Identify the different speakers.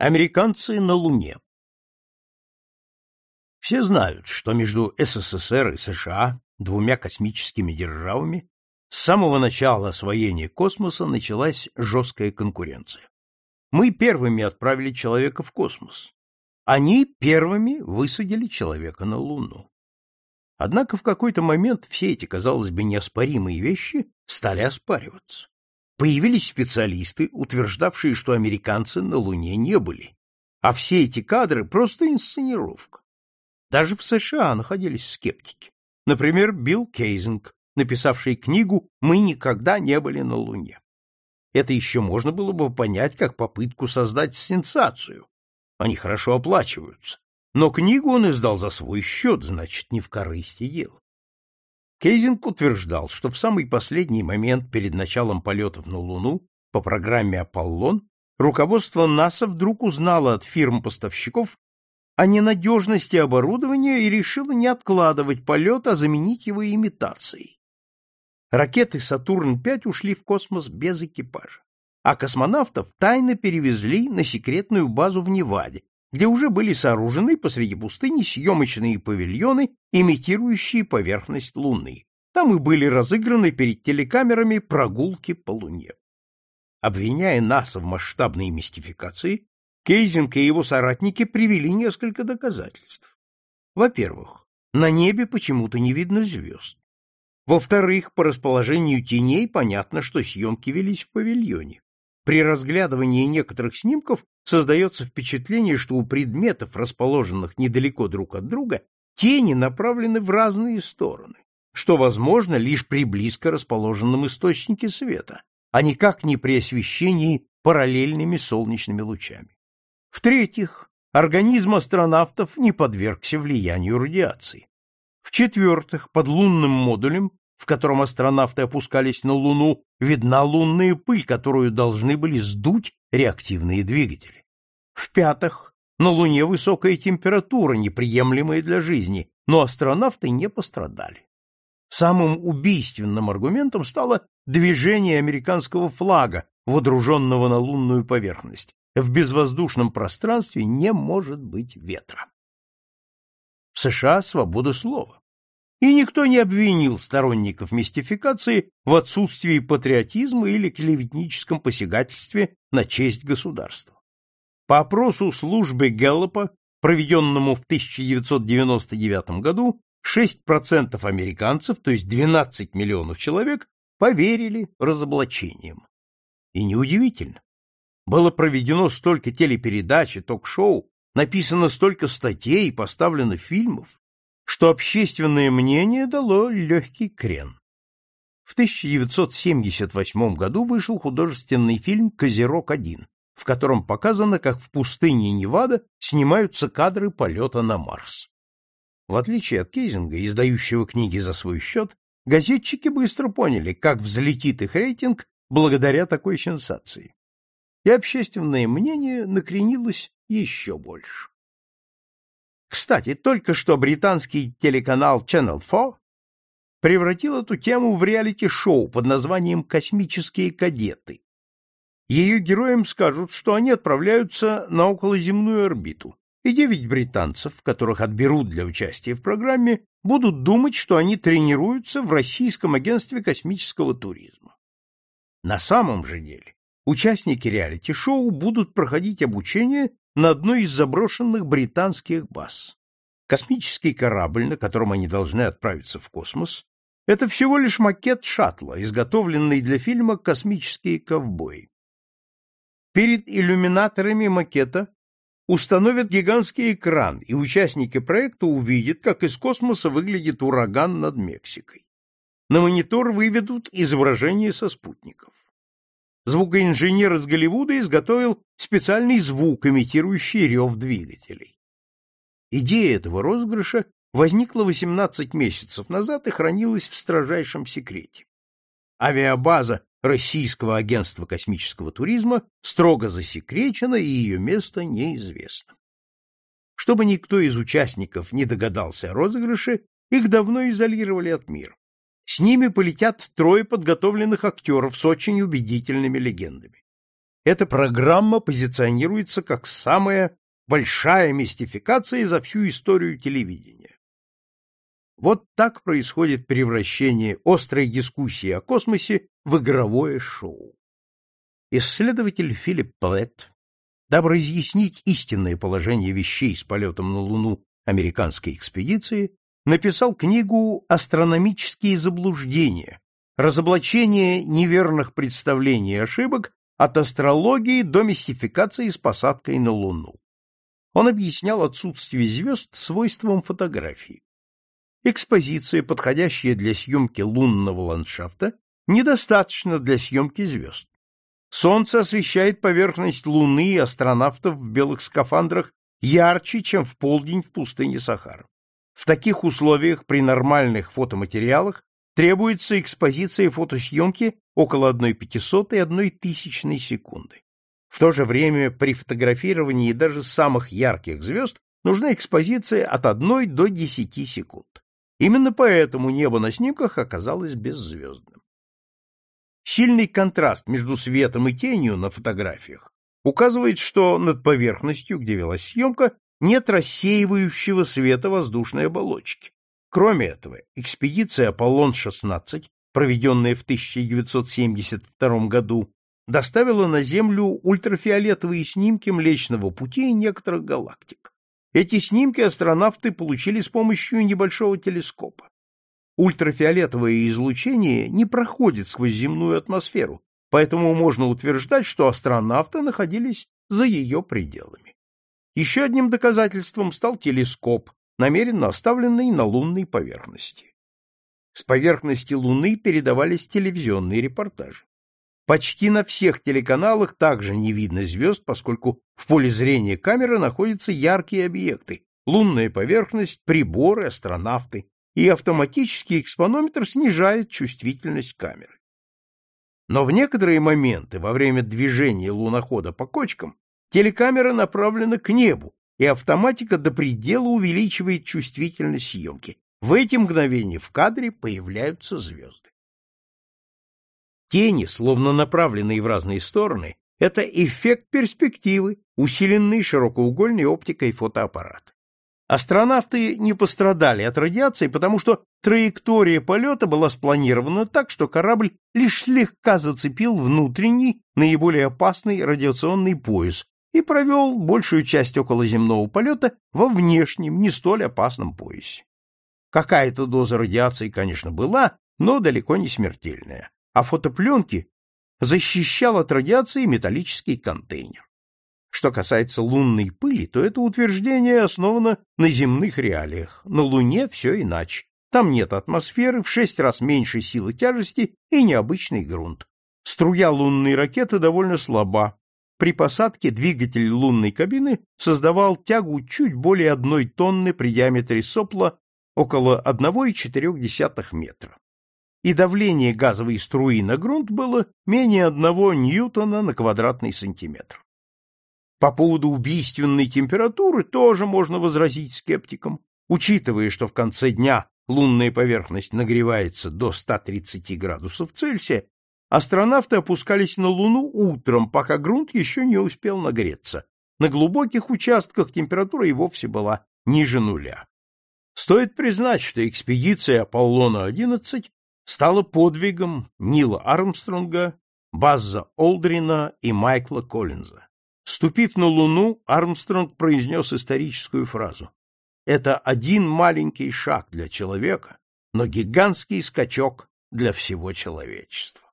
Speaker 1: Американцы на Луне Все знают, что между СССР и США, двумя космическими державами, с самого начала освоения космоса началась жесткая конкуренция. Мы первыми отправили человека в космос. Они первыми высадили человека на Луну. Однако в какой-то момент все эти, казалось бы, неоспоримые вещи стали оспариваться. Появились специалисты, утверждавшие, что американцы на Луне не были, а все эти кадры — просто инсценировка. Даже в США находились скептики. Например, Билл Кейзинг, написавший книгу «Мы никогда не были на Луне». Это еще можно было бы понять как попытку создать сенсацию. Они хорошо оплачиваются. Но книгу он издал за свой счет, значит, не в корысти дела. Кейзинг утверждал, что в самый последний момент перед началом полетов на Луну по программе «Аполлон» руководство НАСА вдруг узнало от фирм-поставщиков о ненадежности оборудования и решило не откладывать полет, а заменить его имитацией. Ракеты «Сатурн-5» ушли в космос без экипажа, а космонавтов тайно перевезли на секретную базу в Неваде, где уже были сооружены посреди пустыни съемочные павильоны, имитирующие поверхность Луны. Там и были разыграны перед телекамерами прогулки по Луне. Обвиняя НАСА в масштабной мистификации, Кейзинг и его соратники привели несколько доказательств. Во-первых, на небе почему-то не видно звезд. Во-вторых, по расположению теней понятно, что съемки велись в павильоне. При разглядывании некоторых снимков создается впечатление, что у предметов, расположенных недалеко друг от друга, тени направлены в разные стороны, что возможно лишь при близко расположенном источнике света, а никак не при освещении параллельными солнечными лучами. В-третьих, организм астронавтов не подвергся влиянию радиации. В-четвертых, под лунным модулем в котором астронавты опускались на Луну, видна лунная пыль, которую должны были сдуть реактивные двигатели. В-пятых, на Луне высокая температура, неприемлемая для жизни, но астронавты не пострадали. Самым убийственным аргументом стало движение американского флага, водруженного на лунную поверхность. В безвоздушном пространстве не может быть ветра. В США свобода слова и никто не обвинил сторонников мистификации в отсутствии патриотизма или клеветническом посягательстве на честь государства. По опросу службы Гэллопа, проведенному в 1999 году, 6% американцев, то есть 12 миллионов человек, поверили разоблачениям. И неудивительно. Было проведено столько телепередач и ток-шоу, написано столько статей и поставлено фильмов, что общественное мнение дало легкий крен. В 1978 году вышел художественный фильм «Козерог-1», в котором показано, как в пустыне Невада снимаются кадры полета на Марс. В отличие от Кейзинга, издающего книги за свой счет, газетчики быстро поняли, как взлетит их рейтинг благодаря такой сенсации. И общественное мнение накренилось еще больше. Кстати, только что британский телеканал Channel 4 превратил эту тему в реалити-шоу под названием «Космические кадеты». Ее героям скажут, что они отправляются на околоземную орбиту, и девять британцев, которых отберут для участия в программе, будут думать, что они тренируются в Российском агентстве космического туризма. На самом же деле участники реалити-шоу будут проходить обучение на одной из заброшенных британских баз. Космический корабль, на котором они должны отправиться в космос, это всего лишь макет шаттла, изготовленный для фильма «Космические ковбои». Перед иллюминаторами макета установят гигантский экран, и участники проекта увидят, как из космоса выглядит ураган над Мексикой. На монитор выведут изображение со спутников. Звукоинженер из Голливуда изготовил специальный звук, имитирующий рев двигателей. Идея этого розыгрыша возникла 18 месяцев назад и хранилась в строжайшем секрете. Авиабаза Российского агентства космического туризма строго засекречена и ее место неизвестно. Чтобы никто из участников не догадался о розыгрыше, их давно изолировали от мира. С ними полетят трое подготовленных актеров с очень убедительными легендами. Эта программа позиционируется как самая большая мистификация за всю историю телевидения. Вот так происходит превращение острой дискуссии о космосе в игровое шоу. Исследователь Филипп Плетт, дабы разъяснить истинное положение вещей с полетом на Луну американской экспедиции, написал книгу «Астрономические заблуждения. Разоблачение неверных представлений и ошибок от астрологии до мистификации с посадкой на Луну». Он объяснял отсутствие звезд свойством фотографии. Экспозиция, подходящая для съемки лунного ландшафта, недостаточно для съемки звезд. Солнце освещает поверхность Луны и астронавтов в белых скафандрах ярче, чем в полдень в пустыне Сахара. В таких условиях при нормальных фотоматериалах требуется экспозиция фотосъемки около 1,5 и 1,1000 секунды. В то же время при фотографировании даже самых ярких звезд нужна экспозиция от 1 до 10 секунд. Именно поэтому небо на снимках оказалось беззвездным. Сильный контраст между светом и тенью на фотографиях указывает, что над поверхностью, где велась съемка, нет рассеивающего света воздушной оболочки. Кроме этого, экспедиция «Аполлон-16», проведенная в 1972 году, доставила на Землю ультрафиолетовые снимки Млечного Пути и некоторых галактик. Эти снимки астронавты получили с помощью небольшого телескопа. Ультрафиолетовое излучение не проходит сквозь земную атмосферу, поэтому можно утверждать, что астронавты находились за ее пределами. Еще одним доказательством стал телескоп, намеренно оставленный на лунной поверхности. С поверхности Луны передавались телевизионные репортажи. Почти на всех телеканалах также не видно звезд, поскольку в поле зрения камеры находятся яркие объекты — лунная поверхность, приборы, астронавты, и автоматический экспонометр снижает чувствительность камеры. Но в некоторые моменты во время движения лунохода по кочкам телекамера направлена к небу, и автоматика до предела увеличивает чувствительность съемки. В эти мгновения в кадре появляются звезды. Тени, словно направленные в разные стороны, это эффект перспективы, усиленный широкоугольной оптикой фотоаппарата. Астронавты не пострадали от радиации, потому что траектория полета была спланирована так, что корабль лишь слегка зацепил внутренний, наиболее опасный радиационный пояс и провел большую часть околоземного полета во внешнем, не столь опасном поясе. Какая-то доза радиации, конечно, была, но далеко не смертельная а фотопленки защищал от радиации металлический контейнер. Что касается лунной пыли, то это утверждение основано на земных реалиях. На Луне все иначе. Там нет атмосферы, в шесть раз меньше силы тяжести и необычный грунт. Струя лунной ракеты довольно слаба. При посадке двигатель лунной кабины создавал тягу чуть более одной тонны при диаметре сопла около 1,4 метра и давление газовой струи на грунт было менее одного ньютона на квадратный сантиметр. По поводу убийственной температуры тоже можно возразить скептикам, учитывая, что в конце дня лунная поверхность нагревается до 130 градусов Цельсия, астронавты опускались на Луну утром, пока грунт еще не успел нагреться. На глубоких участках температура и вовсе была ниже нуля. Стоит признать, что экспедиция Аполлона-11 стало подвигом Нила Армстронга, Базза Олдрина и Майкла Коллинза. Ступив на Луну, Армстронг произнес историческую фразу. Это один маленький шаг для человека, но гигантский скачок для всего человечества.